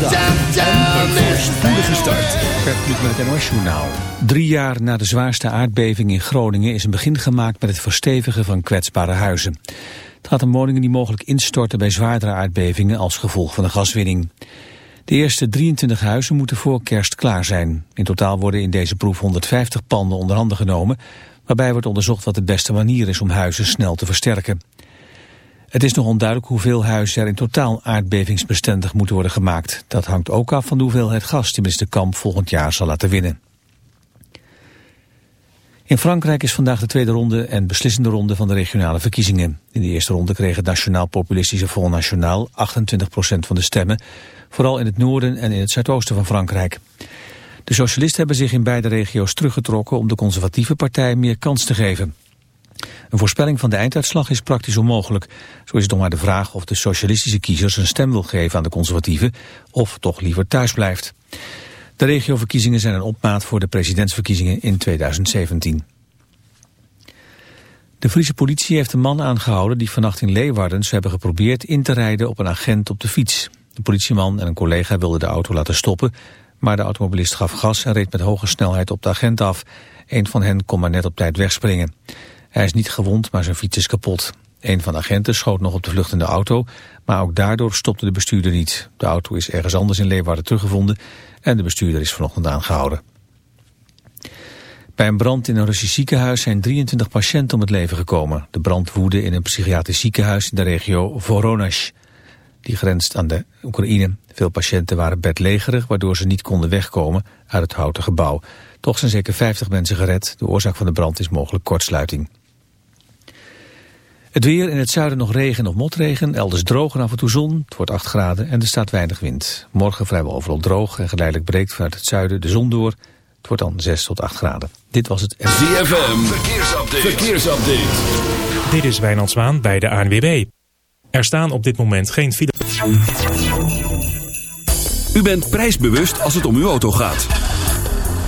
dag. En een voorspoedige start. Gert met het NOS Journaal. Drie jaar na de zwaarste aardbeving in Groningen is een begin gemaakt met het verstevigen van kwetsbare huizen. Het gaat om woningen die mogelijk instorten bij zwaardere aardbevingen als gevolg van de gaswinning. De eerste 23 huizen moeten voor kerst klaar zijn. In totaal worden in deze proef 150 panden onder handen genomen, waarbij wordt onderzocht wat de beste manier is om huizen snel te versterken. Het is nog onduidelijk hoeveel huizen er in totaal aardbevingsbestendig moeten worden gemaakt. Dat hangt ook af van de hoeveelheid gas die minister Kamp volgend jaar zal laten winnen. In Frankrijk is vandaag de tweede ronde en beslissende ronde van de regionale verkiezingen. In de eerste ronde kreeg het nationaal-populistische Front National 28% van de stemmen, vooral in het noorden en in het zuidoosten van Frankrijk. De socialisten hebben zich in beide regio's teruggetrokken om de conservatieve partij meer kans te geven. Een voorspelling van de einduitslag is praktisch onmogelijk. Zo is het nog maar de vraag of de socialistische kiezers een stem wil geven aan de conservatieven of toch liever thuis blijft. De regioverkiezingen zijn een opmaat voor de presidentsverkiezingen in 2017. De Friese politie heeft een man aangehouden die vannacht in Leeuwarden zou hebben geprobeerd in te rijden op een agent op de fiets. De politieman en een collega wilden de auto laten stoppen, maar de automobilist gaf gas en reed met hoge snelheid op de agent af. Een van hen kon maar net op tijd wegspringen. Hij is niet gewond, maar zijn fiets is kapot. Een van de agenten schoot nog op de vluchtende auto, maar ook daardoor stopte de bestuurder niet. De auto is ergens anders in Leeuwarden teruggevonden en de bestuurder is vanochtend aangehouden. Bij een brand in een Russisch ziekenhuis zijn 23 patiënten om het leven gekomen. De brand woedde in een psychiatrisch ziekenhuis in de regio Voronezh. Die grenst aan de Oekraïne. Veel patiënten waren bedlegerig, waardoor ze niet konden wegkomen uit het houten gebouw. Toch zijn zeker 50 mensen gered. De oorzaak van de brand is mogelijk kortsluiting. Het weer in het zuiden nog regen of motregen, elders droog en af en toe zon. Het wordt 8 graden en er staat weinig wind. Morgen vrijwel overal droog en geleidelijk breekt vanuit het zuiden de zon door. Het wordt dan 6 tot 8 graden. Dit was het... ZFM, verkeersupdate. verkeersupdate. Dit is Wijnand Zwaan bij de ANWB. Er staan op dit moment geen file. U bent prijsbewust als het om uw auto gaat.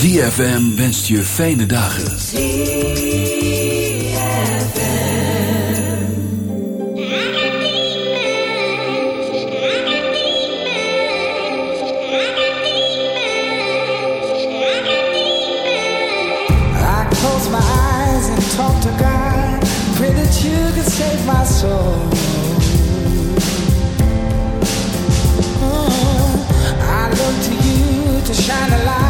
ZFM wenst je fijne dagen. save my soul. Mm-hmm. I look to you to shine a light.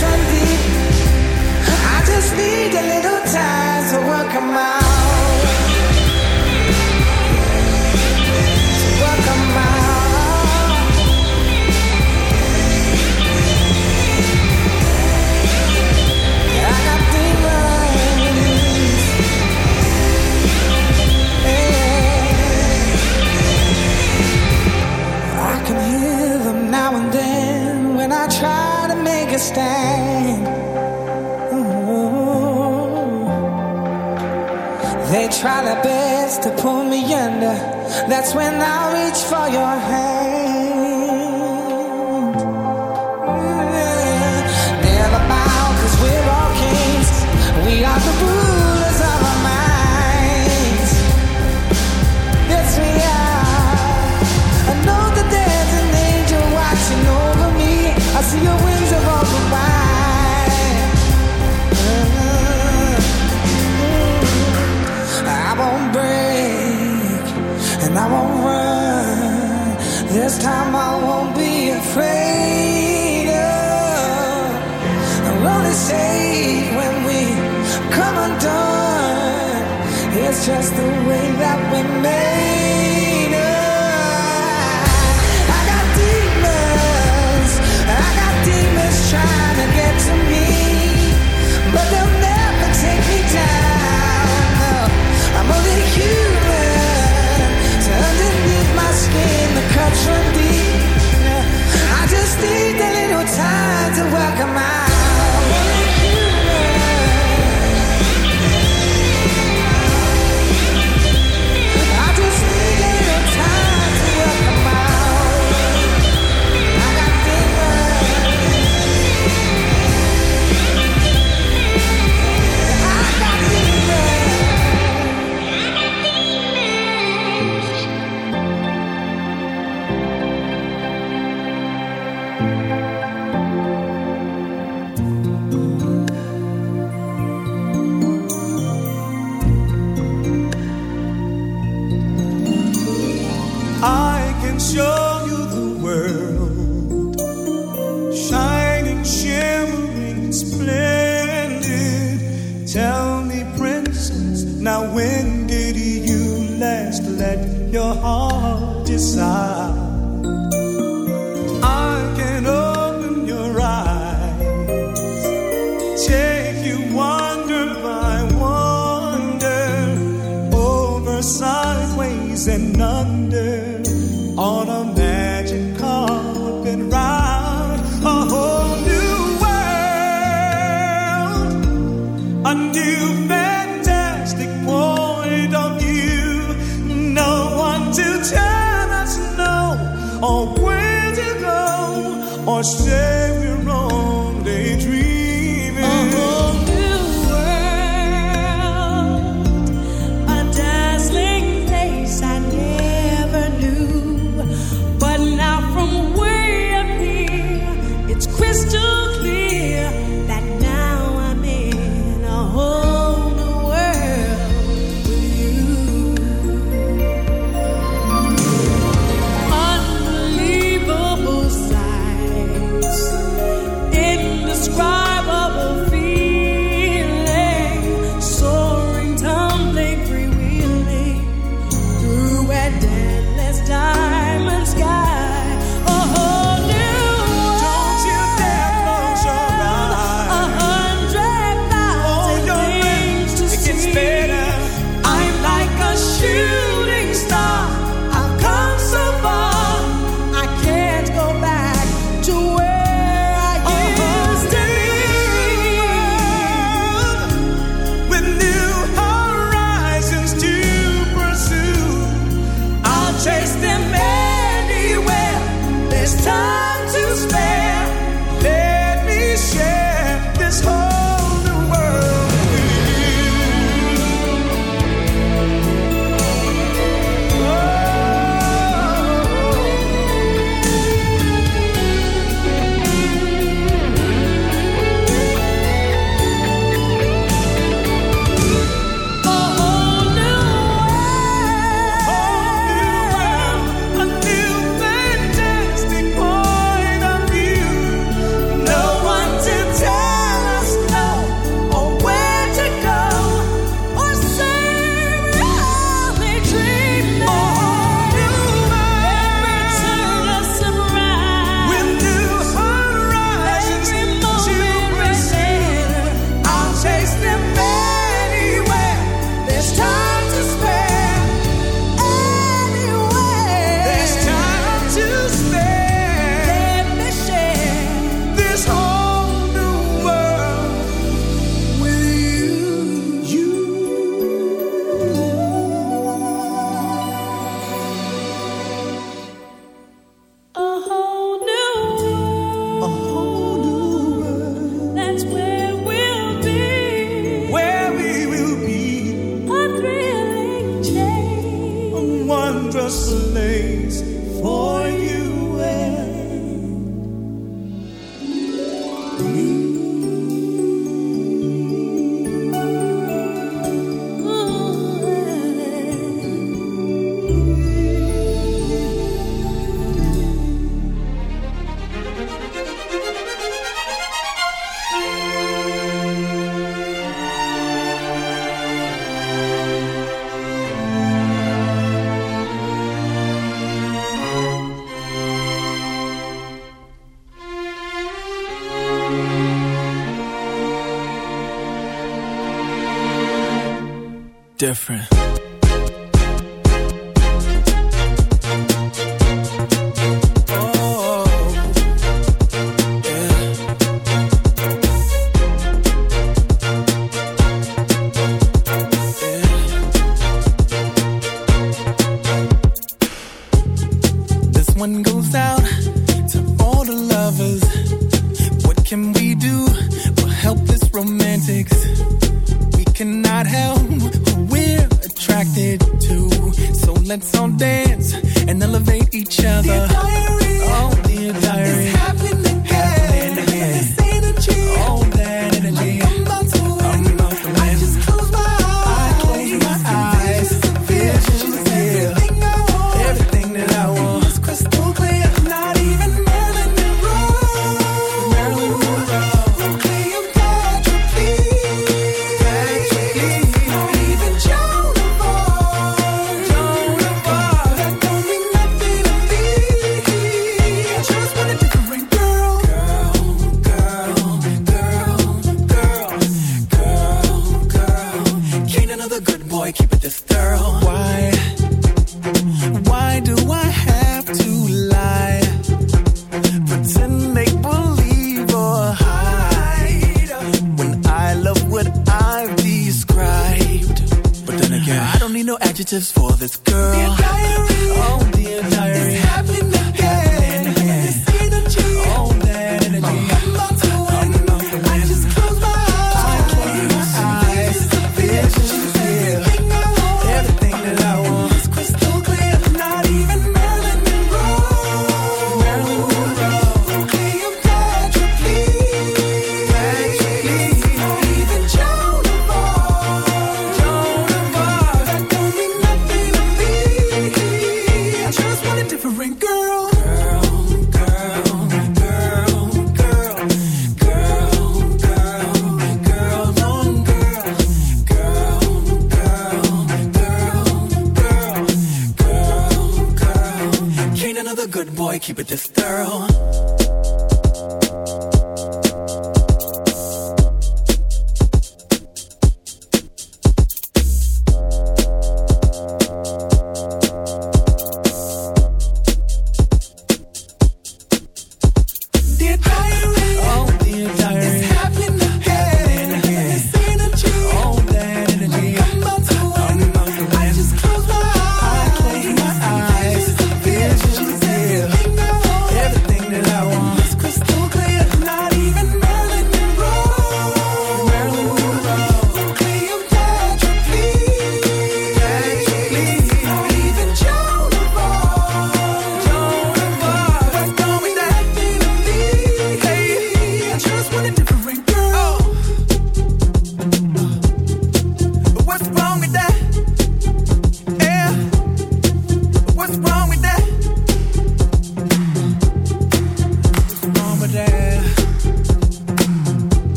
I just need a little time to work them out. They try their best to pull me under. That's when I reach for your hand. Never we're all kings. We are. Different.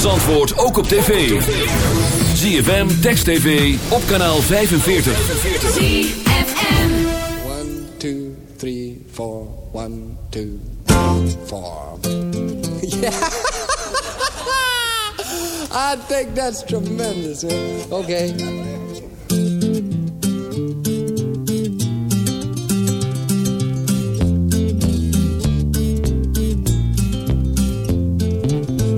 Van Zandvoort ook op tv. ZFM, Text TV, op kanaal 45. ZFM. One, two, three, four. One, two, four. Yeah. I think that's tremendous. Man. Okay.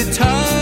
time.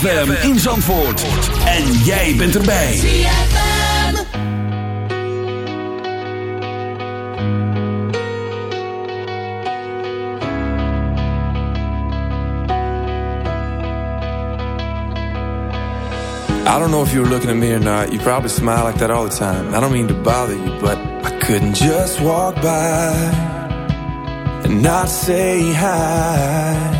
ZFM in Zandvoort. En jij bent erbij. I don't know if you were looking at me or not. You probably smile like that all the time. I don't mean to bother you, but I couldn't just walk by and not say hi.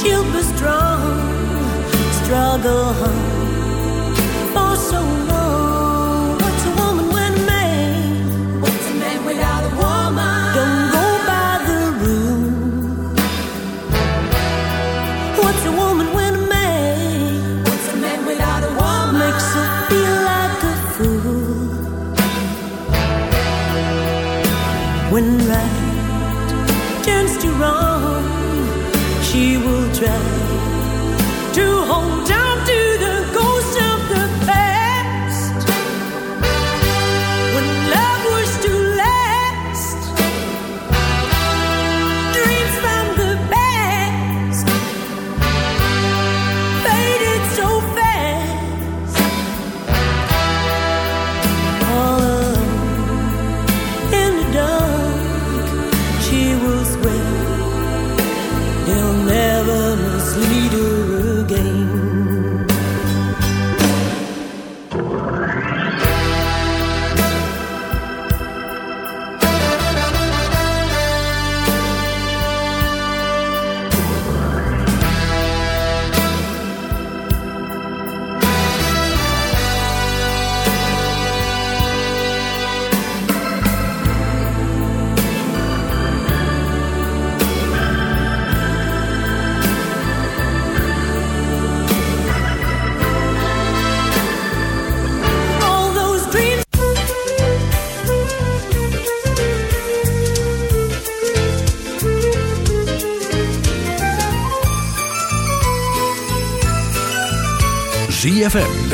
Cupid strong, struggle home.